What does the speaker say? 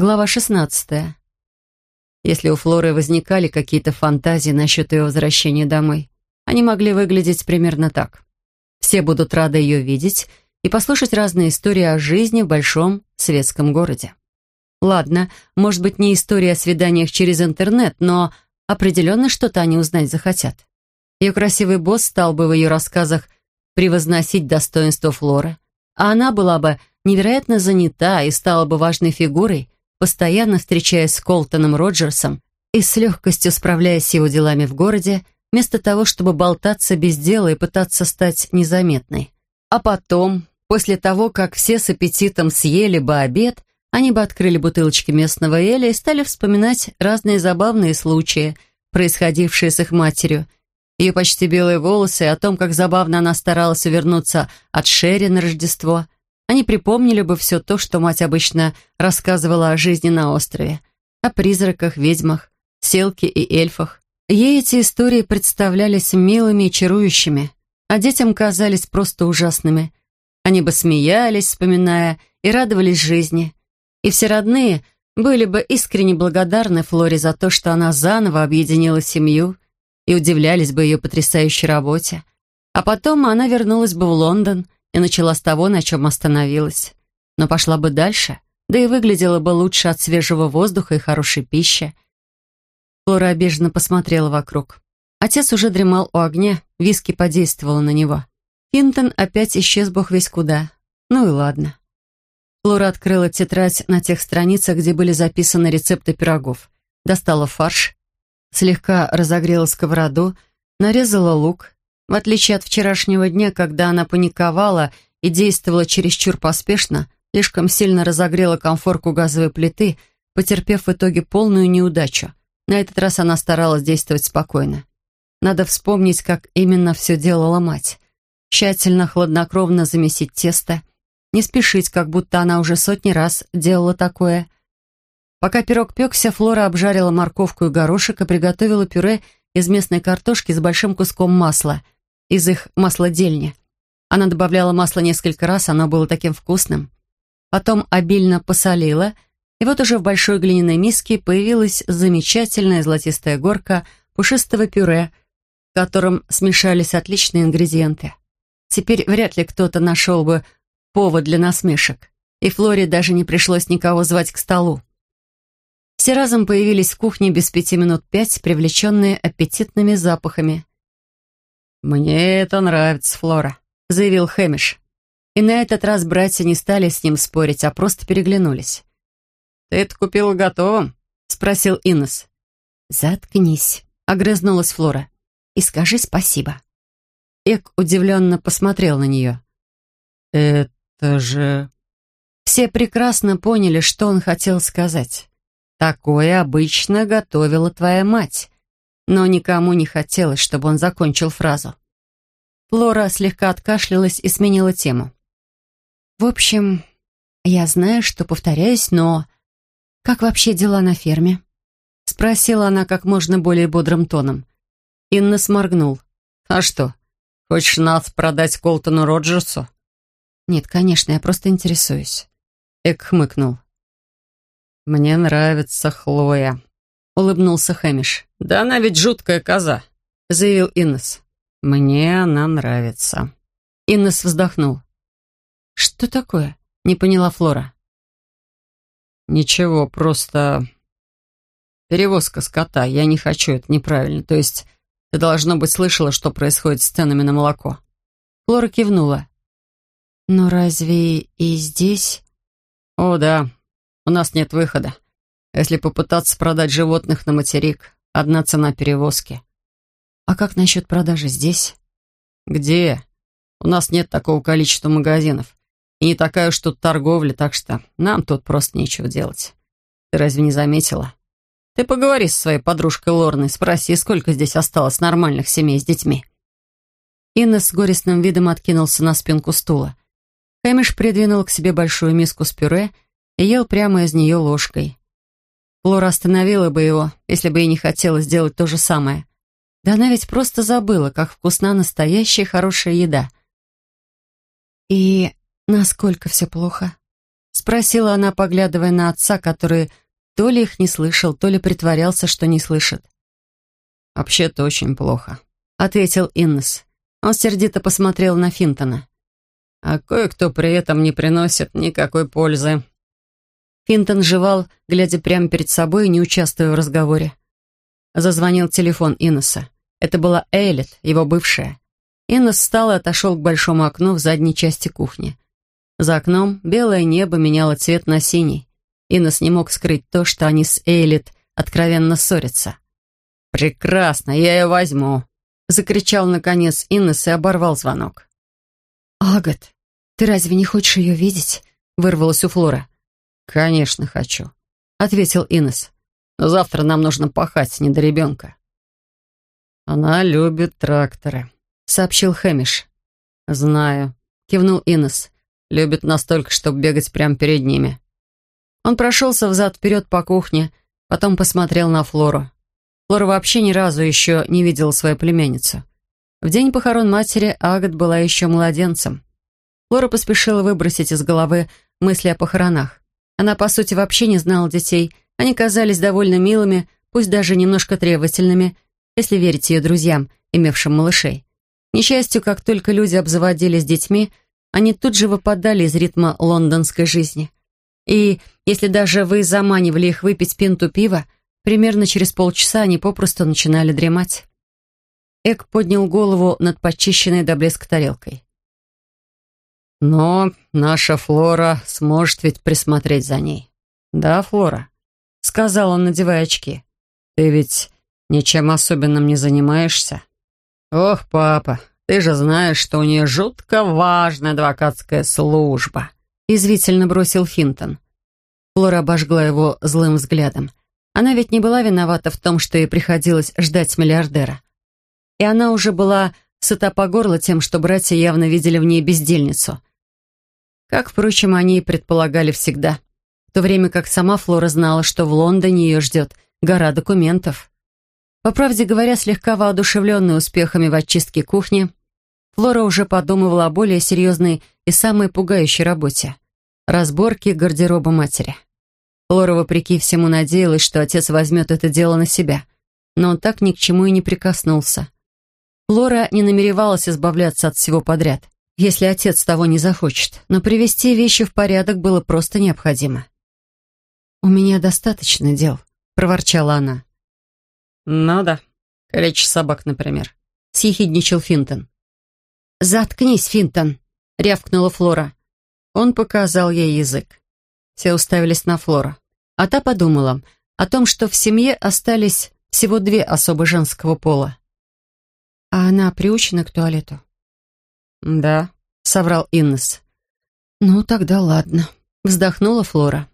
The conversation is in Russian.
Глава 16. Если у Флоры возникали какие-то фантазии насчет ее возвращения домой, они могли выглядеть примерно так. Все будут рады ее видеть и послушать разные истории о жизни в большом светском городе. Ладно, может быть, не история о свиданиях через интернет, но определенно что-то они узнать захотят. Ее красивый босс стал бы в ее рассказах превозносить достоинство Флоры, а она была бы невероятно занята и стала бы важной фигурой, постоянно встречаясь с Колтоном Роджерсом и с легкостью справляясь с его делами в городе, вместо того, чтобы болтаться без дела и пытаться стать незаметной. А потом, после того, как все с аппетитом съели бы обед, они бы открыли бутылочки местного эля и стали вспоминать разные забавные случаи, происходившие с их матерью, ее почти белые волосы о том, как забавно она старалась увернуться от Шерри на Рождество – они припомнили бы все то, что мать обычно рассказывала о жизни на острове, о призраках, ведьмах, селке и эльфах. Ей эти истории представлялись милыми и чарующими, а детям казались просто ужасными. Они бы смеялись, вспоминая, и радовались жизни. И все родные были бы искренне благодарны Флоре за то, что она заново объединила семью, и удивлялись бы ее потрясающей работе. А потом она вернулась бы в Лондон – и начала с того, на чем остановилась. Но пошла бы дальше, да и выглядела бы лучше от свежего воздуха и хорошей пищи. Флора обиженно посмотрела вокруг. Отец уже дремал у огня, виски подействовала на него. Финтон опять исчез бог весь куда. Ну и ладно. Флора открыла тетрадь на тех страницах, где были записаны рецепты пирогов. Достала фарш, слегка разогрела сковороду, нарезала лук, в отличие от вчерашнего дня, когда она паниковала и действовала чересчур поспешно, слишком сильно разогрела комфорку газовой плиты, потерпев в итоге полную неудачу. На этот раз она старалась действовать спокойно. Надо вспомнить, как именно все делала мать. Тщательно, хладнокровно замесить тесто, не спешить, как будто она уже сотни раз делала такое. Пока пирог пекся, Флора обжарила морковку и горошек и приготовила пюре из местной картошки с большим куском масла – из их маслодельни. Она добавляла масло несколько раз, оно было таким вкусным. Потом обильно посолила, и вот уже в большой глиняной миске появилась замечательная золотистая горка пушистого пюре, в котором смешались отличные ингредиенты. Теперь вряд ли кто-то нашел бы повод для насмешек, и Флоре даже не пришлось никого звать к столу. Все разом появились в кухне без пяти минут пять, привлеченные аппетитными запахами. «Мне это нравится, Флора», — заявил Хэмиш. И на этот раз братья не стали с ним спорить, а просто переглянулись. «Ты это купила готовым?» — спросил Иннес. «Заткнись», — огрызнулась Флора. «И скажи спасибо». Эк удивленно посмотрел на нее. «Это же...» Все прекрасно поняли, что он хотел сказать. «Такое обычно готовила твоя мать но никому не хотелось, чтобы он закончил фразу. Флора слегка откашлялась и сменила тему. «В общем, я знаю, что повторяюсь, но... Как вообще дела на ферме?» Спросила она как можно более бодрым тоном. Инна сморгнул. «А что, хочешь нас продать Колтону Роджерсу?» «Нет, конечно, я просто интересуюсь». Эк хмыкнул. «Мне нравится Хлоя», улыбнулся Хэмиш. «Да она ведь жуткая коза», — заявил Иннес. «Мне она нравится». Иннес вздохнул. «Что такое?» — не поняла Флора. «Ничего, просто перевозка скота. Я не хочу, это неправильно. То есть ты, должно быть, слышала, что происходит с ценами на молоко». Флора кивнула. «Но разве и здесь...» «О, да. У нас нет выхода. Если попытаться продать животных на материк, одна цена перевозки. А как насчет продажи здесь? Где? У нас нет такого количества магазинов. И не такая уж тут торговля, так что нам тут просто нечего делать. Ты разве не заметила? Ты поговори со своей подружкой Лорной, спроси, сколько здесь осталось нормальных семей с детьми. Инна с горестным видом откинулся на спинку стула. Хэмиш придвинул к себе большую миску с пюре и ел прямо из нее ложкой. Флора остановила бы его, если бы ей не хотелось сделать то же самое. Да она ведь просто забыла, как вкусна настоящая хорошая еда. «И насколько все плохо?» — спросила она, поглядывая на отца, который то ли их не слышал, то ли притворялся, что не слышит. «Вообще-то очень плохо», — ответил Иннес. Он сердито посмотрел на Финтона. «А кое-кто при этом не приносит никакой пользы». Финтон жевал, глядя прямо перед собой и не участвуя в разговоре. Зазвонил телефон Иннеса. Это была Эйлет, его бывшая. Иннес встал и отошел к большому окну в задней части кухни. За окном белое небо меняло цвет на синий. Иннес не мог скрыть то, что они с Эйлет откровенно ссорятся. «Прекрасно, я ее возьму», — закричал наконец Иннес и оборвал звонок. «Агат, ты разве не хочешь ее видеть?» — вырвалась у Флора. «Конечно хочу», — ответил Иннес. «Но завтра нам нужно пахать, не до ребенка». «Она любит тракторы», — сообщил Хэмиш. «Знаю», — кивнул Иннес. «Любит настолько, чтобы бегать прямо перед ними». Он прошелся взад-вперед по кухне, потом посмотрел на Флору. Флора вообще ни разу еще не видела свою племянницу. В день похорон матери Агат была еще младенцем. Флора поспешила выбросить из головы мысли о похоронах. Она, по сути, вообще не знала детей. Они казались довольно милыми, пусть даже немножко требовательными, если верить ее друзьям, имевшим малышей. К несчастью, как только люди обзаводились детьми, они тут же выпадали из ритма лондонской жизни. И если даже вы заманивали их выпить пинту пива, примерно через полчаса они попросту начинали дремать. Эк поднял голову над почищенной до блеска тарелкой. «Но наша Флора сможет ведь присмотреть за ней». «Да, Флора», — сказал он, надевая очки. «Ты ведь ничем особенным не занимаешься?» «Ох, папа, ты же знаешь, что у нее жутко важная адвокатская служба», — извительно бросил Финтон. Флора обожгла его злым взглядом. Она ведь не была виновата в том, что ей приходилось ждать миллиардера. И она уже была сыта по горло тем, что братья явно видели в ней бездельницу. Как, впрочем, они и предполагали всегда. В то время как сама Флора знала, что в Лондоне ее ждет гора документов. По правде говоря, слегка воодушевленная успехами в очистке кухни, Флора уже подумывала о более серьезной и самой пугающей работе — разборке гардероба матери. Флора, вопреки всему, надеялась, что отец возьмет это дело на себя, но он так ни к чему и не прикоснулся. Флора не намеревалась избавляться от всего подряд — если отец того не захочет, но привести вещи в порядок было просто необходимо. «У меня достаточно дел», — проворчала она. «Ну да, речь собак, например», — съехидничал Финтон. «Заткнись, Финтон», — рявкнула Флора. Он показал ей язык. Все уставились на Флора. А та подумала о том, что в семье остались всего две особы женского пола. «А она приучена к туалету?» «Да», — соврал Иннес. «Ну, тогда ладно», — вздохнула Флора.